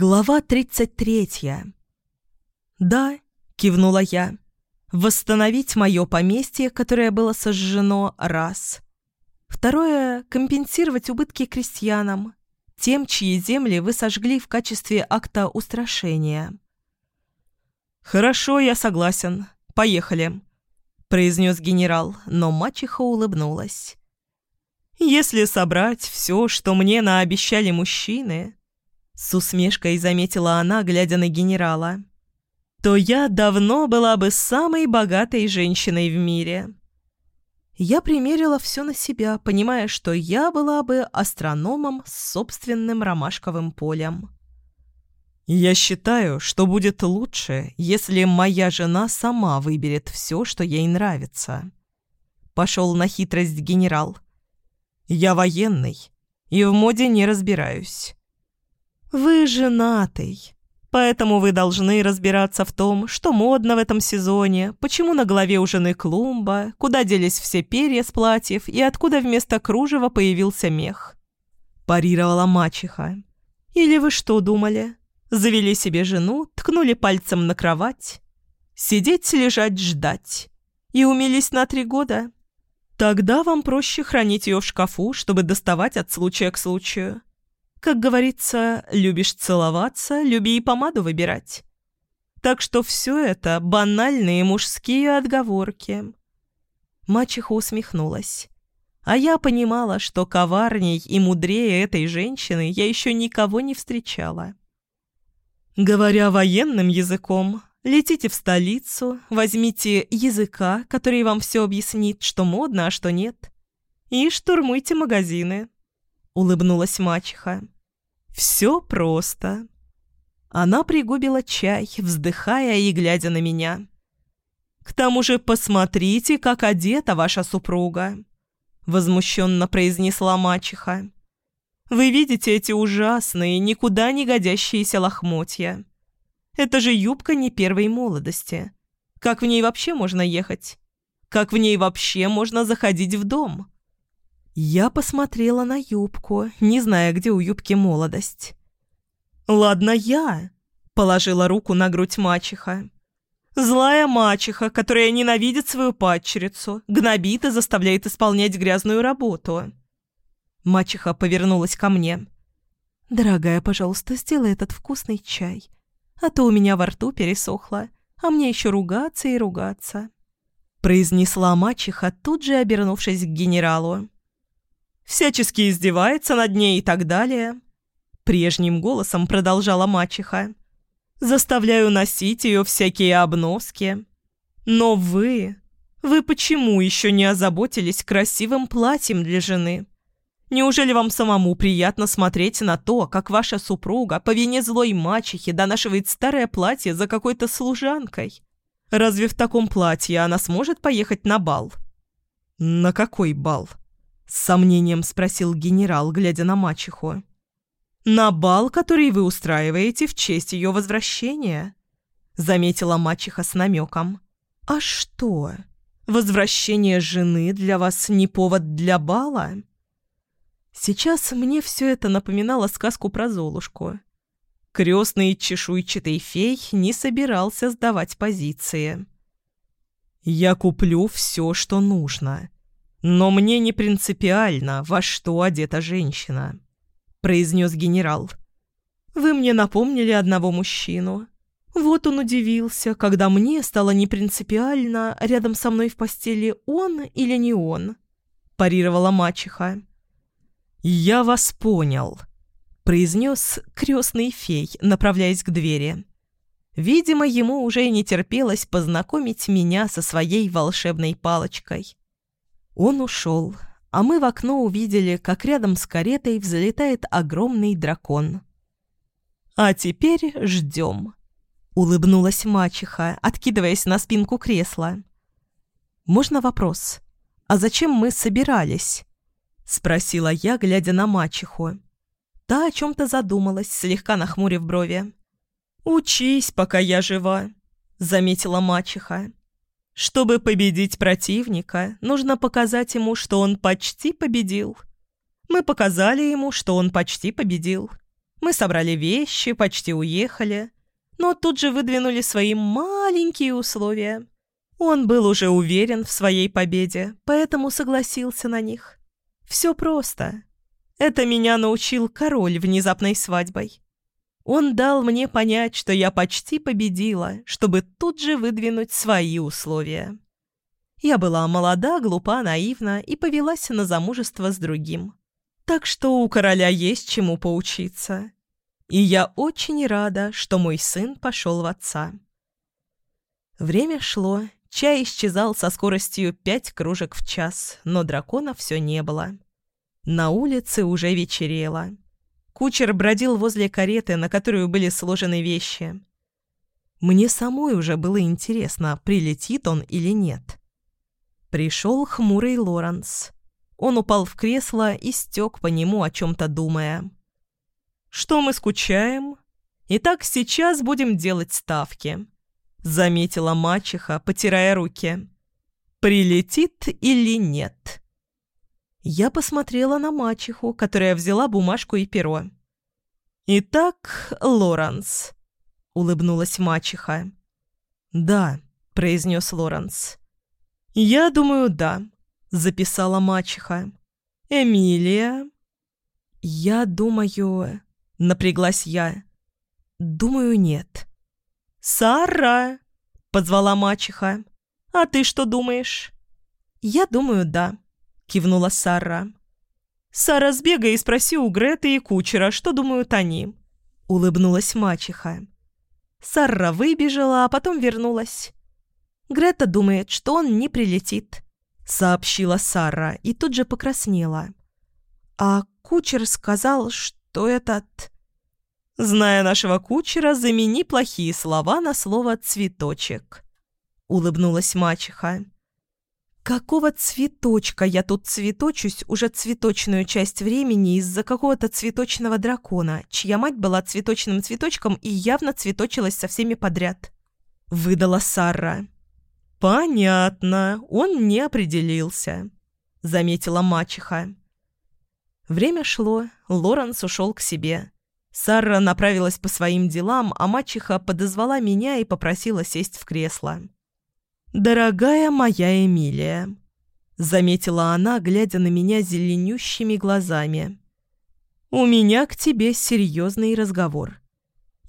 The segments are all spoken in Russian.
Глава 33. «Да», — кивнула я, — «восстановить мое поместье, которое было сожжено, раз. Второе — компенсировать убытки крестьянам, тем, чьи земли вы сожгли в качестве акта устрашения». «Хорошо, я согласен. Поехали», — произнес генерал, но мачеха улыбнулась. «Если собрать все, что мне наобещали мужчины...» С усмешкой заметила она, глядя на генерала. «То я давно была бы самой богатой женщиной в мире». Я примерила все на себя, понимая, что я была бы астрономом с собственным ромашковым полем. «Я считаю, что будет лучше, если моя жена сама выберет все, что ей нравится». Пошел на хитрость генерал. «Я военный и в моде не разбираюсь. Вы женатый, поэтому вы должны разбираться в том, что модно в этом сезоне, почему на голове у жены клумба, куда делись все перья с платьев и откуда вместо кружева появился мех. Парировала мачеха. Или вы что думали? Завели себе жену, ткнули пальцем на кровать. Сидеть, лежать, ждать. И умились на три года? Тогда вам проще хранить ее в шкафу, чтобы доставать от случая к случаю. Как говорится, любишь целоваться, люби и помаду выбирать. Так что все это банальные мужские отговорки. Мачеха усмехнулась. А я понимала, что коварней и мудрее этой женщины я еще никого не встречала. Говоря военным языком, летите в столицу, возьмите языка, который вам все объяснит, что модно, а что нет, и штурмуйте магазины улыбнулась мачеха. «Все просто». Она пригубила чай, вздыхая и глядя на меня. «К тому же посмотрите, как одета ваша супруга», — возмущенно произнесла мачеха. «Вы видите эти ужасные, никуда не годящиеся лохмотья? Это же юбка не первой молодости. Как в ней вообще можно ехать? Как в ней вообще можно заходить в дом?» Я посмотрела на юбку, не зная, где у юбки молодость. «Ладно, я», — положила руку на грудь мачеха. «Злая мачеха, которая ненавидит свою падчерицу, гнобит и заставляет исполнять грязную работу». Мачеха повернулась ко мне. «Дорогая, пожалуйста, сделай этот вкусный чай, а то у меня во рту пересохло, а мне еще ругаться и ругаться», — произнесла мачеха, тут же обернувшись к генералу всячески издевается над ней и так далее. Прежним голосом продолжала мачеха. Заставляю носить ее всякие обноски. Но вы... Вы почему еще не озаботились красивым платьем для жены? Неужели вам самому приятно смотреть на то, как ваша супруга по вине злой мачехи донашивает старое платье за какой-то служанкой? Разве в таком платье она сможет поехать на бал? На какой бал? С сомнением спросил генерал, глядя на мачеху. «На бал, который вы устраиваете в честь ее возвращения», заметила мачеха с намеком. «А что? Возвращение жены для вас не повод для бала?» Сейчас мне все это напоминало сказку про Золушку. Крестный чешуйчатый фей не собирался сдавать позиции. «Я куплю все, что нужно», «Но мне не принципиально, во что одета женщина», — произнес генерал. «Вы мне напомнили одного мужчину. Вот он удивился, когда мне стало не принципиально, рядом со мной в постели он или не он», — парировала мачеха. «Я вас понял», — произнес крестный фей, направляясь к двери. Видимо, ему уже не терпелось познакомить меня со своей волшебной палочкой. Он ушел, а мы в окно увидели, как рядом с каретой взлетает огромный дракон. «А теперь ждем», — улыбнулась мачеха, откидываясь на спинку кресла. «Можно вопрос? А зачем мы собирались?» — спросила я, глядя на мачеху. Та о чем-то задумалась, слегка нахмурив брови. «Учись, пока я жива», — заметила мачеха. Чтобы победить противника, нужно показать ему, что он почти победил. Мы показали ему, что он почти победил. Мы собрали вещи, почти уехали, но тут же выдвинули свои маленькие условия. Он был уже уверен в своей победе, поэтому согласился на них. Все просто. Это меня научил король внезапной свадьбой. Он дал мне понять, что я почти победила, чтобы тут же выдвинуть свои условия. Я была молода, глупа, наивна и повелась на замужество с другим. Так что у короля есть чему поучиться. И я очень рада, что мой сын пошел в отца. Время шло, чай исчезал со скоростью пять кружек в час, но дракона все не было. На улице уже вечерело. Кучер бродил возле кареты, на которую были сложены вещи. Мне самой уже было интересно, прилетит он или нет. Пришел хмурый Лоренс. Он упал в кресло и стек по нему, о чем-то думая. «Что мы скучаем? Итак, сейчас будем делать ставки», — заметила мачеха, потирая руки. «Прилетит или нет?» Я посмотрела на мачеху, которая взяла бумажку и перо. «Итак, Лоренс», — улыбнулась мачеха. «Да», — произнес Лоренс. «Я думаю, да», — записала мачеха. «Эмилия?» «Я думаю...» — напряглась я. «Думаю, нет». «Сара!» — позвала мачеха. «А ты что думаешь?» «Я думаю, да», — кивнула Сара. «Сара, сбегай и спроси у Греты и кучера, что думают они», — улыбнулась мачеха. Сара выбежала, а потом вернулась. Грета думает, что он не прилетит», — сообщила Сара и тут же покраснела. «А кучер сказал, что этот...» «Зная нашего кучера, замени плохие слова на слово «цветочек», — улыбнулась мачеха. «Какого цветочка я тут цветочусь уже цветочную часть времени из-за какого-то цветочного дракона, чья мать была цветочным цветочком и явно цветочилась со всеми подряд?» — выдала Сара. «Понятно, он не определился», — заметила мачеха. Время шло, Лоренс ушел к себе. Сара направилась по своим делам, а мачеха подозвала меня и попросила сесть в кресло. «Дорогая моя Эмилия», — заметила она, глядя на меня зеленющими глазами, — «у меня к тебе серьезный разговор».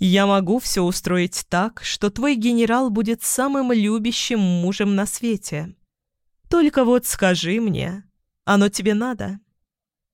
Я могу все устроить так, что твой генерал будет самым любящим мужем на свете. Только вот скажи мне, оно тебе надо?»